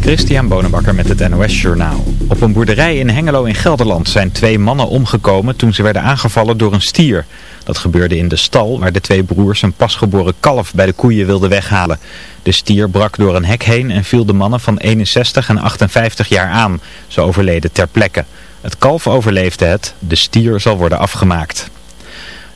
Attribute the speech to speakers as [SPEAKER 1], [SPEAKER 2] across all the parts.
[SPEAKER 1] Christian Bonenbakker met het NOS Journaal. Op een boerderij in Hengelo in Gelderland zijn twee mannen omgekomen toen ze werden aangevallen door een stier. Dat gebeurde in de stal waar de twee broers een pasgeboren kalf bij de koeien wilden weghalen. De stier brak door een hek heen en viel de mannen van 61 en 58 jaar aan. Ze overleden ter plekke. Het kalf overleefde het, de stier zal worden afgemaakt.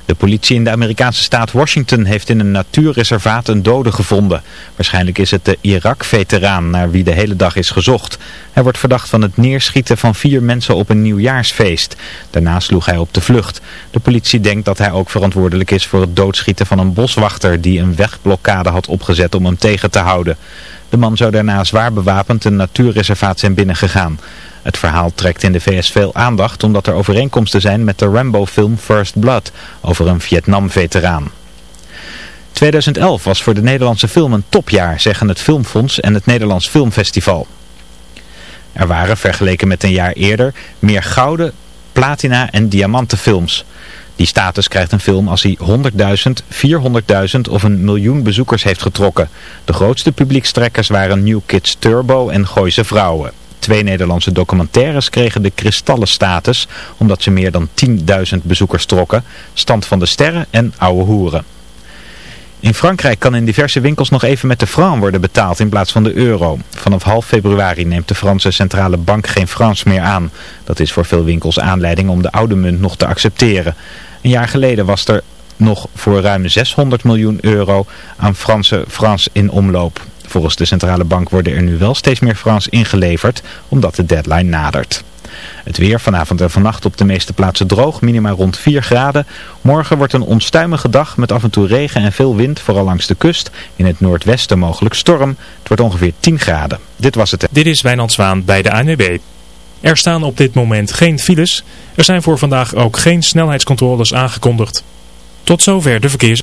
[SPEAKER 1] De politie in de Amerikaanse staat Washington heeft in een natuurreservaat een dode gevonden. Waarschijnlijk is het de Irak-veteraan naar wie de hele dag is gezocht. Hij wordt verdacht van het neerschieten van vier mensen op een nieuwjaarsfeest. Daarna sloeg hij op de vlucht. De politie denkt dat hij ook verantwoordelijk is voor het doodschieten van een boswachter die een wegblokkade had opgezet om hem tegen te houden. De man zou daarna zwaar bewapend een natuurreservaat zijn binnengegaan. Het verhaal trekt in de VS veel aandacht omdat er overeenkomsten zijn met de Rambo-film First Blood over een Vietnam-veteraan. 2011 was voor de Nederlandse film een topjaar, zeggen het Filmfonds en het Nederlands Filmfestival. Er waren, vergeleken met een jaar eerder, meer gouden, platina en diamanten films. Die status krijgt een film als hij 100.000, 400.000 of een miljoen bezoekers heeft getrokken. De grootste publiekstrekkers waren New Kids Turbo en Gooise Vrouwen. Twee Nederlandse documentaires kregen de kristallen status omdat ze meer dan 10.000 bezoekers trokken. Stand van de Sterren en Oude Hoeren. In Frankrijk kan in diverse winkels nog even met de franc worden betaald in plaats van de euro. Vanaf half februari neemt de Franse centrale bank geen francs meer aan. Dat is voor veel winkels aanleiding om de oude munt nog te accepteren. Een jaar geleden was er nog voor ruim 600 miljoen euro aan Franse francs in omloop. Volgens de centrale bank worden er nu wel steeds meer francs ingeleverd, omdat de deadline nadert. Het weer vanavond en vannacht op de meeste plaatsen droog, minima rond 4 graden. Morgen wordt een onstuimige dag met af en toe regen en veel wind, vooral langs de kust. In het noordwesten mogelijk storm. Het wordt ongeveer 10 graden. Dit was het.
[SPEAKER 2] Dit is Wijnand Zwaan bij de ANWB. Er staan op dit moment geen files. Er zijn voor vandaag ook geen snelheidscontroles aangekondigd. Tot zover de verkeers.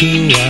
[SPEAKER 3] To
[SPEAKER 4] are.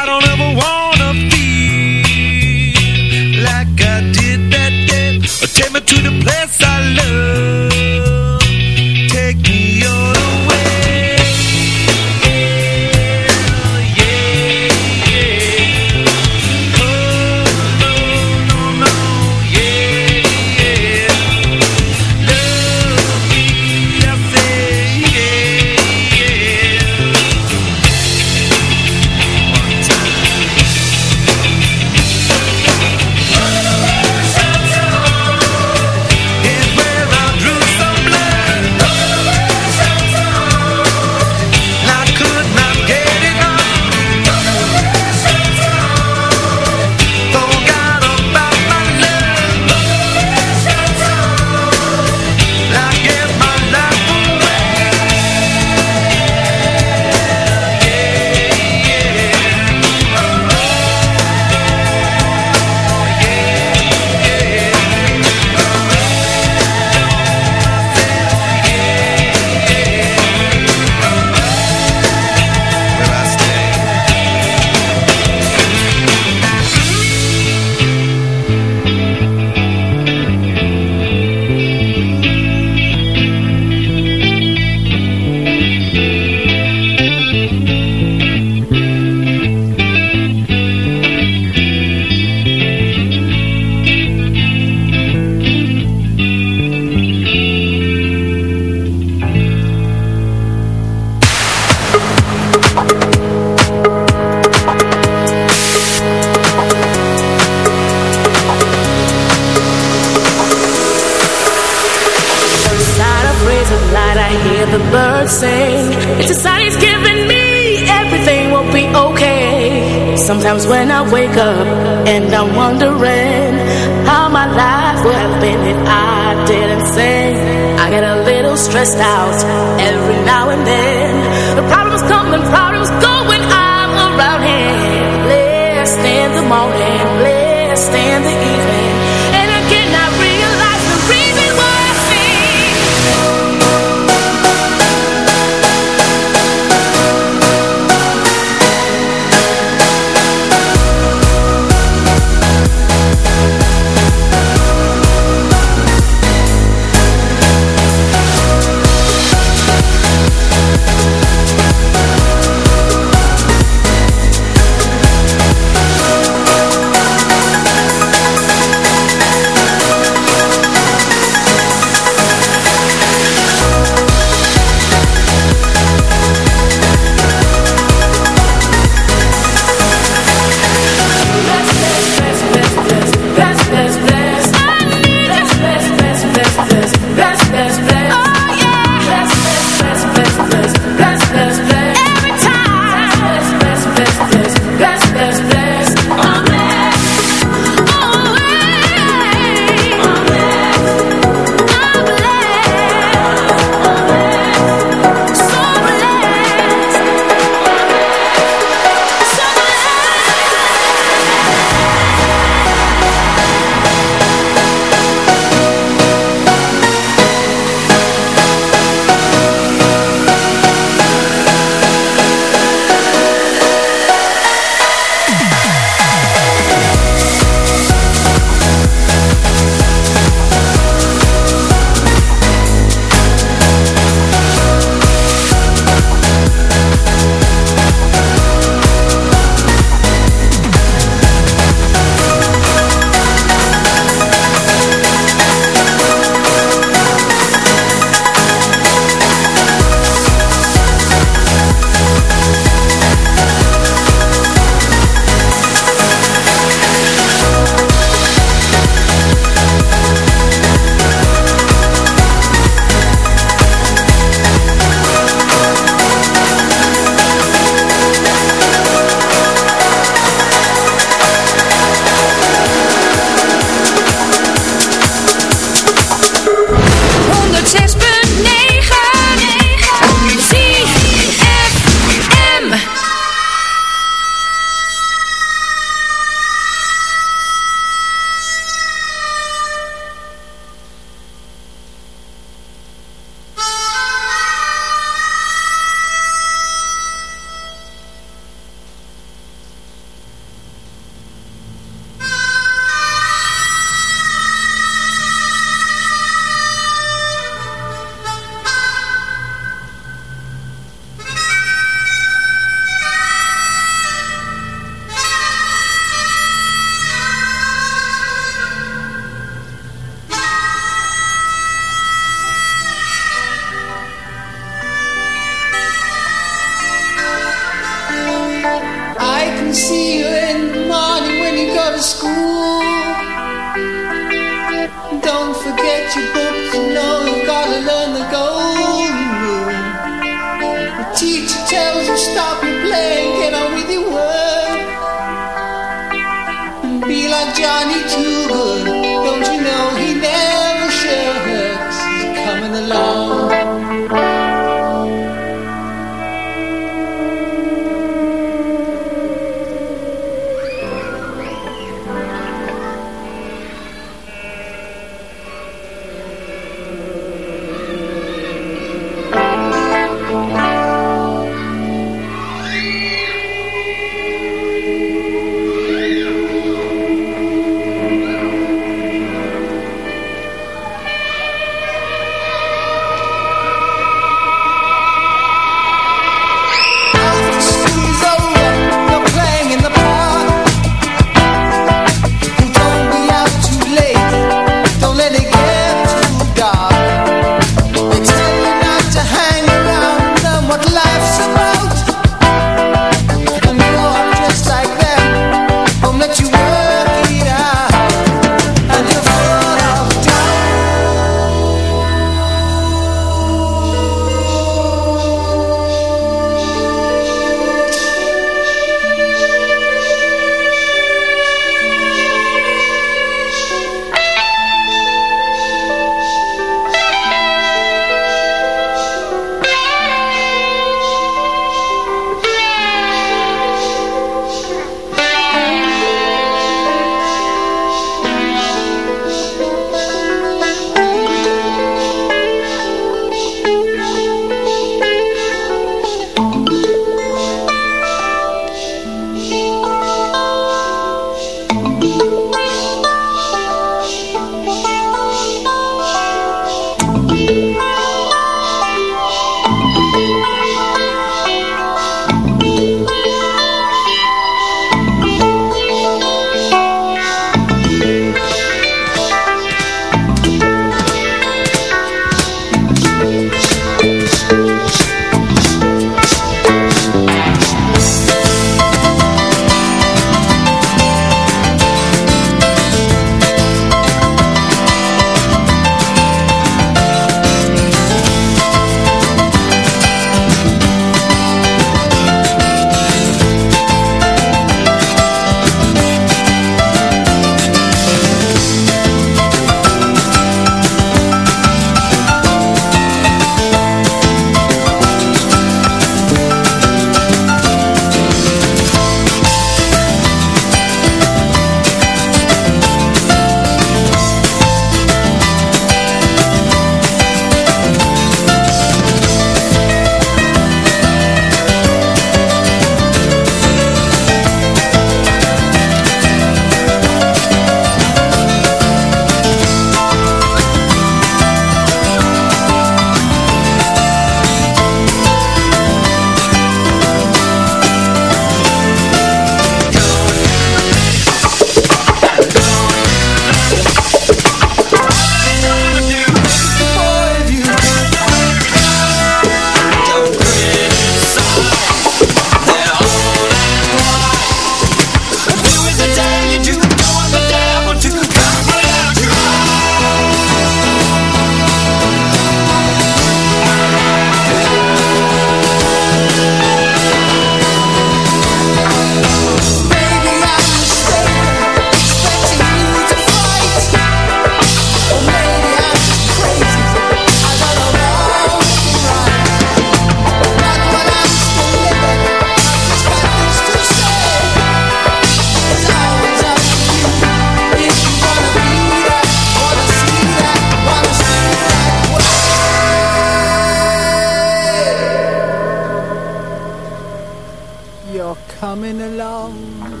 [SPEAKER 4] Coming along.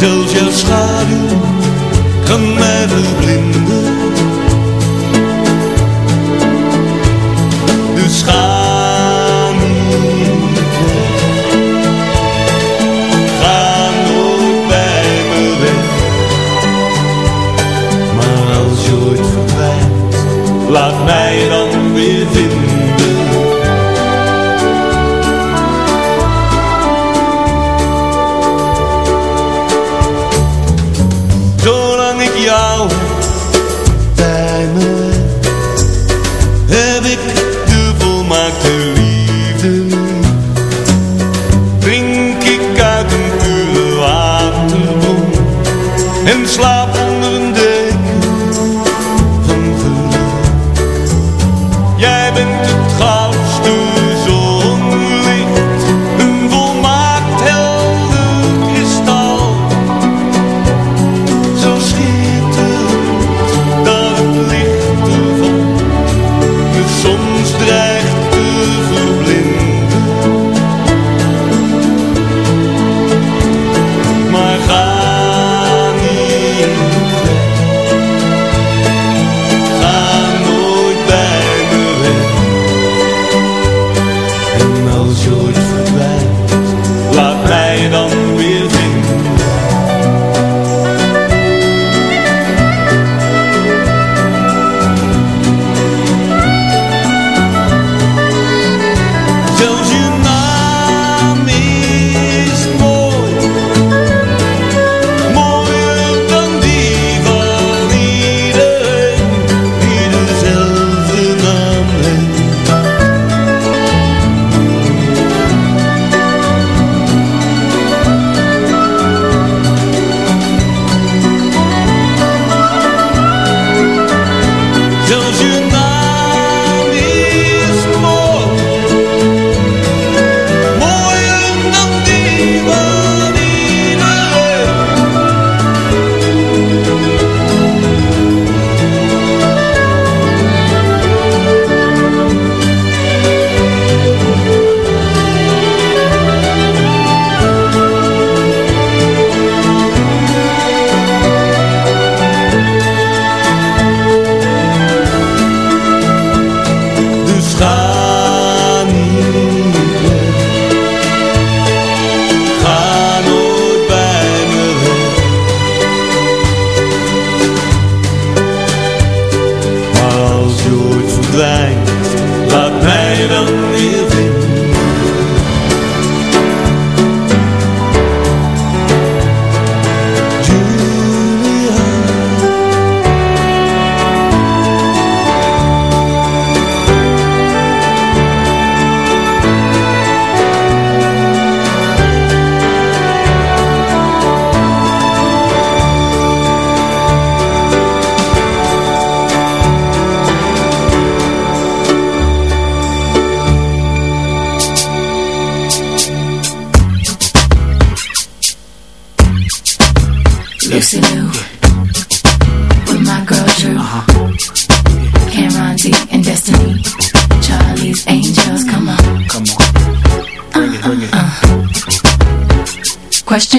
[SPEAKER 5] zelfs jouw schaduw kan mij verblinden. Dus ga niet, ga nooit bij me weg. Maar als je ooit verdwijnt, laat mij dan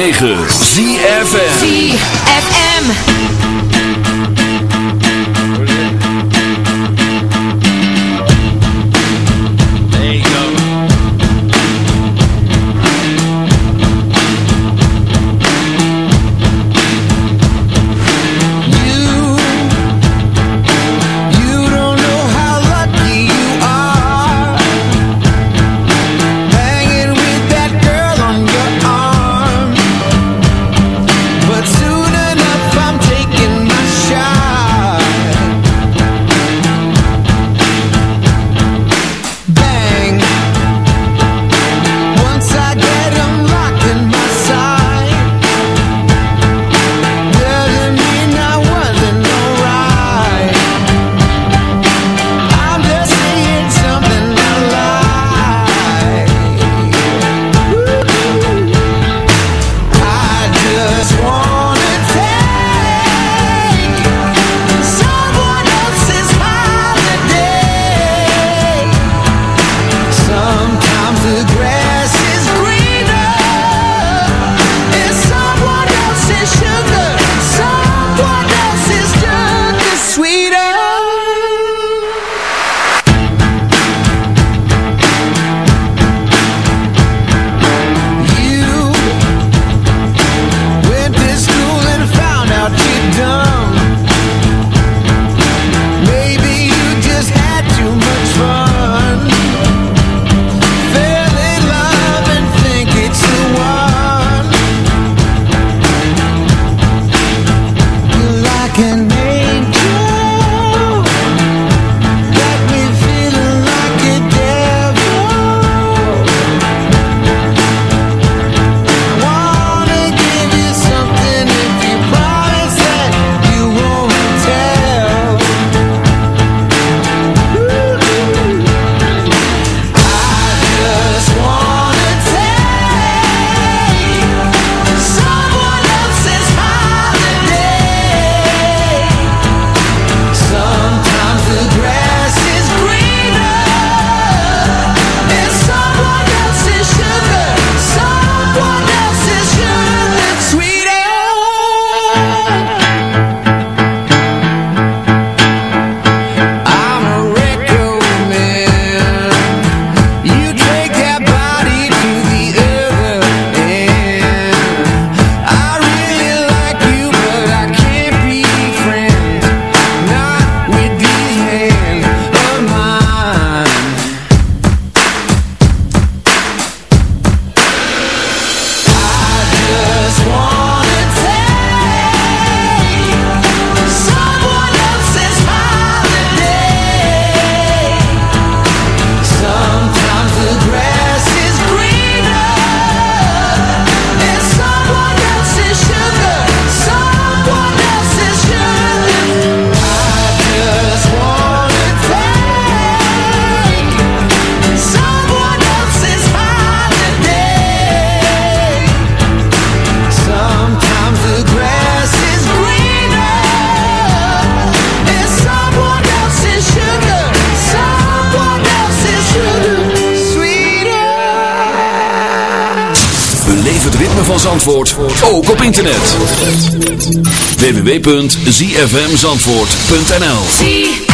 [SPEAKER 6] 9. www.zfmzandvoort.nl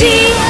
[SPEAKER 7] 心。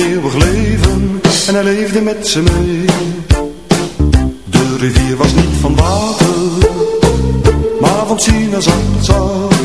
[SPEAKER 8] eeuwig leven en hij leefde met ze mee. De rivier was niet van water, maar van sinaasappelsap.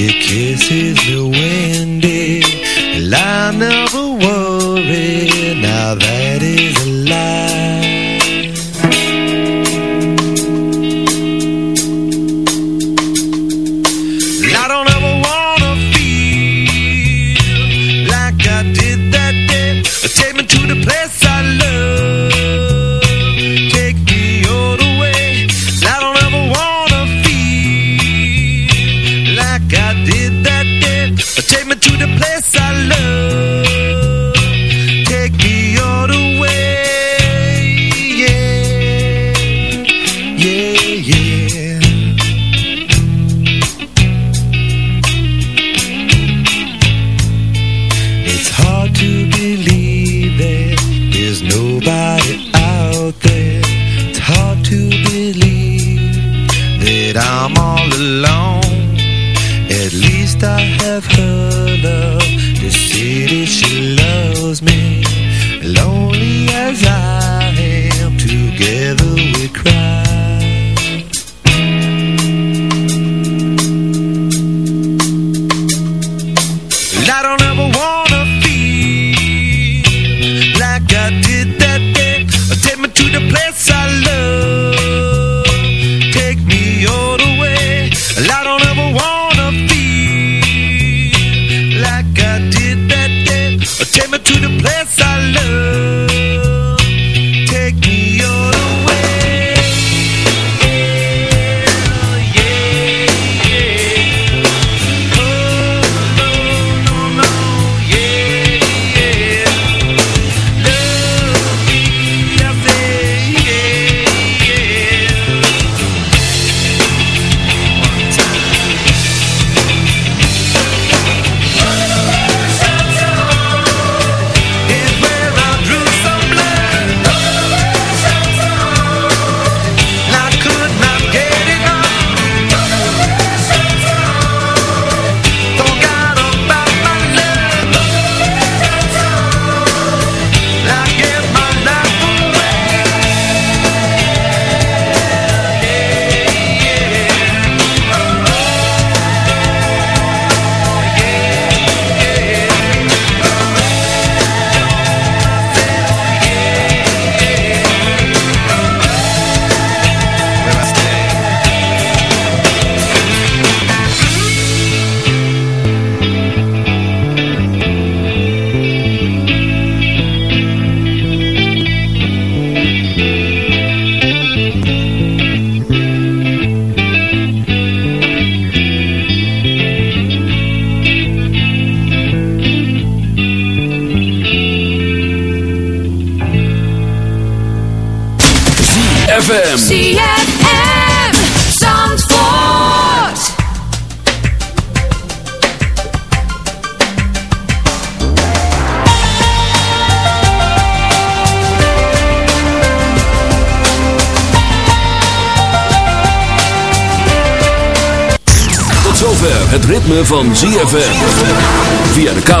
[SPEAKER 5] She kisses the
[SPEAKER 3] wind.